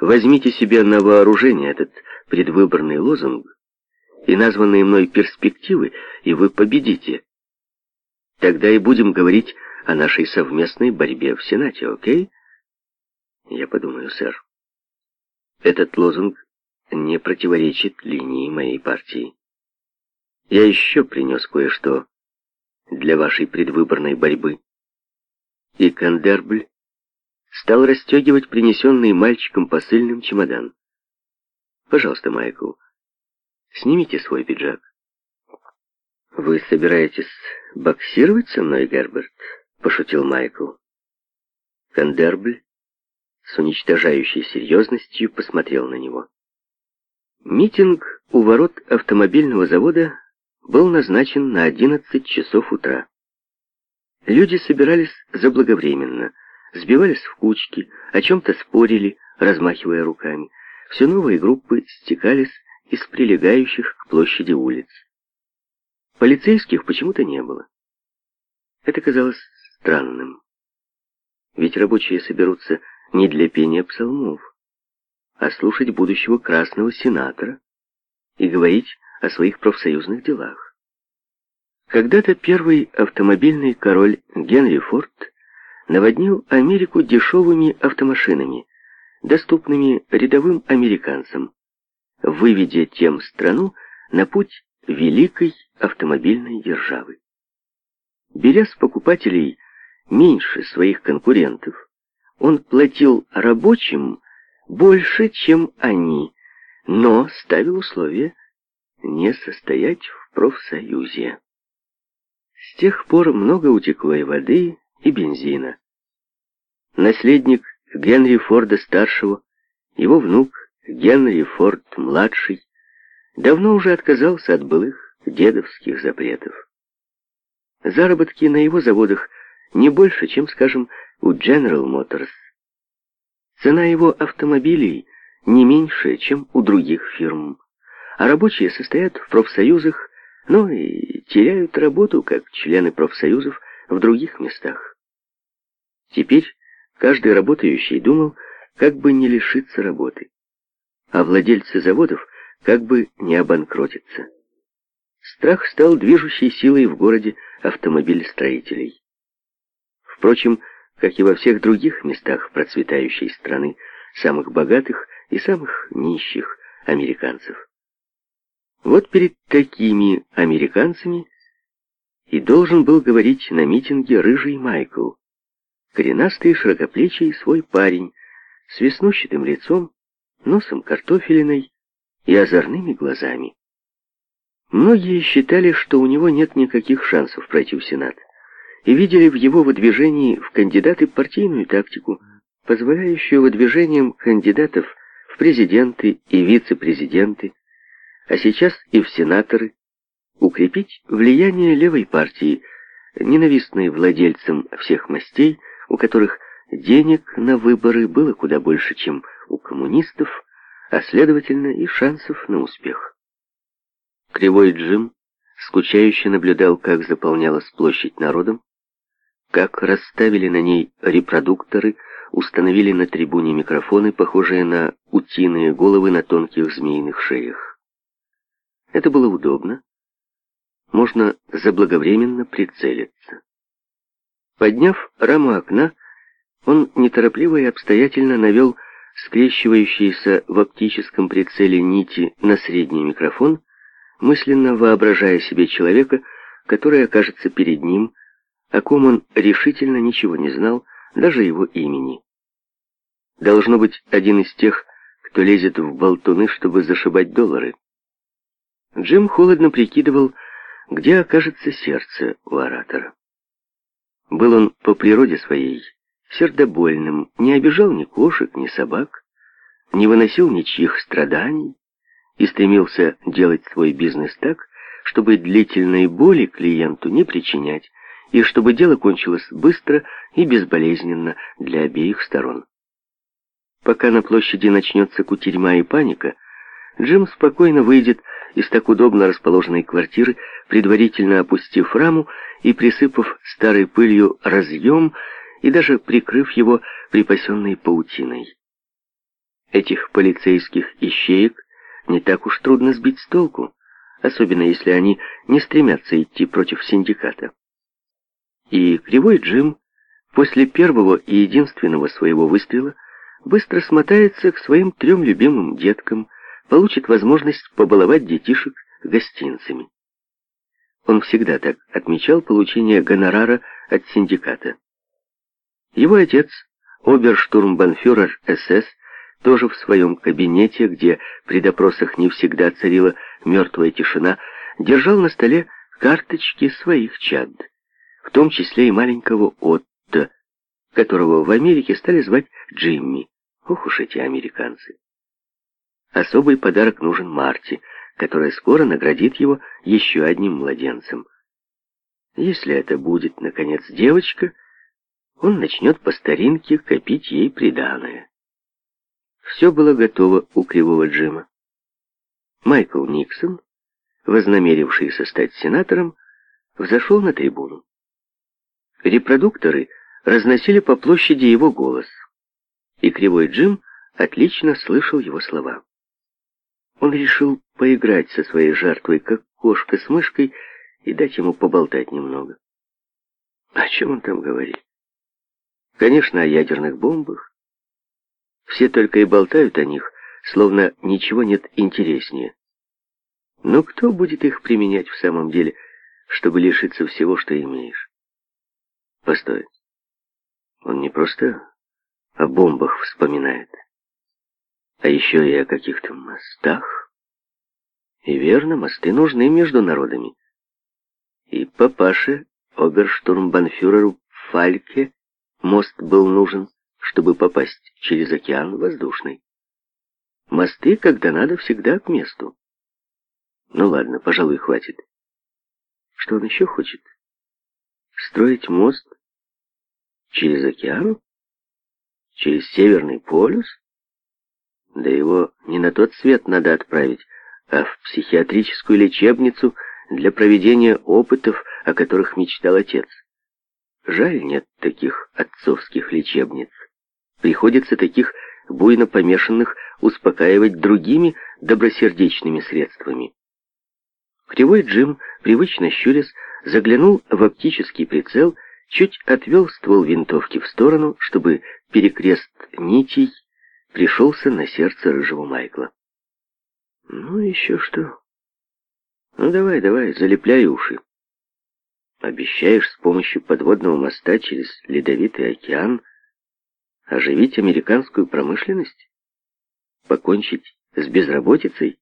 Возьмите себе на вооружение этот предвыборный лозунг и названные мной перспективы, и вы победите. Тогда и будем говорить о нашей совместной борьбе в Сенате, окей? Я подумаю, сэр. Этот лозунг не противоречит линии моей партии. Я еще принес кое-что для вашей предвыборной борьбы. И Кандербль стал расстегивать принесенный мальчиком посыльным чемодан. «Пожалуйста, Майкл, снимите свой пиджак». «Вы собираетесь боксировать со мной, Герберт?» — пошутил Майкл. Кондербль с уничтожающей серьезностью посмотрел на него. Митинг у ворот автомобильного завода был назначен на 11 часов утра. Люди собирались заблаговременно — сбивались в кучки, о чем-то спорили, размахивая руками. Все новые группы стекались из прилегающих к площади улиц. Полицейских почему-то не было. Это казалось странным. Ведь рабочие соберутся не для пения псалмов, а слушать будущего красного сенатора и говорить о своих профсоюзных делах. Когда-то первый автомобильный король Генри Форд наводнил Америку дешевыми автомашинами, доступными рядовым американцам, выведя тем страну на путь великой автомобильной державы. Беря с покупателей меньше своих конкурентов, он платил рабочим больше, чем они, но ставил условие не состоять в профсоюзе. С тех пор много утекло и воды, и бензина. Наследник Генри Форда-старшего, его внук Генри Форд-младший, давно уже отказался от былых дедовских запретов. Заработки на его заводах не больше, чем, скажем, у General Motors. Цена его автомобилей не меньше, чем у других фирм, а рабочие состоят в профсоюзах, но и теряют работу, как члены профсоюзов, в других местах. Теперь каждый работающий думал, как бы не лишиться работы, а владельцы заводов как бы не обанкротиться. Страх стал движущей силой в городе автомобилестроителей. Впрочем, как и во всех других местах процветающей страны, самых богатых и самых нищих американцев. Вот перед такими американцами и должен был говорить на митинге рыжий Майкл, коренастый широкоплечий свой парень с веснущатым лицом, носом картофелиной и озорными глазами. Многие считали, что у него нет никаких шансов пройти в Сенат, и видели в его выдвижении в кандидаты партийную тактику, позволяющую выдвижением кандидатов в президенты и вице-президенты, а сейчас и в сенаторы, укрепить влияние левой партии, ненавистной владельцам всех мастей, у которых денег на выборы было куда больше, чем у коммунистов, а следовательно и шансов на успех. Кривой Джим скучающе наблюдал, как заполнялась площадь народом, как расставили на ней репродукторы, установили на трибуне микрофоны, похожие на утиные головы на тонких змеиных шеях. Это было удобно. Можно заблаговременно прицелиться. Подняв раму окна, он неторопливо и обстоятельно навел скрещивающиеся в оптическом прицеле нити на средний микрофон, мысленно воображая себе человека, который окажется перед ним, о ком он решительно ничего не знал, даже его имени. Должно быть один из тех, кто лезет в болтуны, чтобы зашибать доллары. Джим холодно прикидывал, где окажется сердце у оратора. Был он по природе своей сердобольным, не обижал ни кошек, ни собак, не выносил ничьих страданий и стремился делать свой бизнес так, чтобы длительной боли клиенту не причинять, и чтобы дело кончилось быстро и безболезненно для обеих сторон. Пока на площади начнется кутерьма и паника, Джим спокойно выйдет из так удобно расположенной квартиры, предварительно опустив раму и присыпав старой пылью разъем и даже прикрыв его припасенной паутиной. Этих полицейских ищеек не так уж трудно сбить с толку, особенно если они не стремятся идти против синдиката. И Кривой Джим после первого и единственного своего выстрела быстро смотается к своим трем любимым деткам, получит возможность побаловать детишек гостинцами. Он всегда так отмечал получение гонорара от синдиката. Его отец, оберштурмбанфюрер СС, тоже в своем кабинете, где при допросах не всегда царила мертвая тишина, держал на столе карточки своих чад, в том числе и маленького Отто, которого в Америке стали звать Джимми. Ох уж эти американцы! Особый подарок нужен Марти, которая скоро наградит его еще одним младенцем. Если это будет, наконец, девочка, он начнет по старинке копить ей приданое. Все было готово у Кривого Джима. Майкл Никсон, вознамерившийся стать сенатором, взошел на трибуну. Репродукторы разносили по площади его голос, и Кривой Джим отлично слышал его слова. Он решил поиграть со своей жертвой, как кошка с мышкой, и дать ему поболтать немного. О чем он там говорит? Конечно, о ядерных бомбах. Все только и болтают о них, словно ничего нет интереснее. Но кто будет их применять в самом деле, чтобы лишиться всего, что имеешь? Постой. Он не просто о бомбах вспоминает а еще и о каких-то мостах. И верно, мосты нужны между народами. И папаше, оберштурмбанфюреру Фальке, мост был нужен, чтобы попасть через океан воздушный. Мосты, когда надо, всегда к месту. Ну ладно, пожалуй, хватит. Что он еще хочет? Строить мост через океан? Через Северный полюс? Да его не на тот свет надо отправить, а в психиатрическую лечебницу для проведения опытов, о которых мечтал отец. Жаль, нет таких отцовских лечебниц. Приходится таких буйно помешанных успокаивать другими добросердечными средствами. Кривой Джим, привычно щурясь, заглянул в оптический прицел, чуть отвел ствол винтовки в сторону, чтобы перекрест нитей пришелся на сердце рыжего Майкла. «Ну, еще что? Ну, давай, давай, залепляй уши. Обещаешь с помощью подводного моста через ледовитый океан оживить американскую промышленность? Покончить с безработицей?»